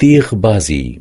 تيغ بازي.